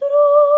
nuestro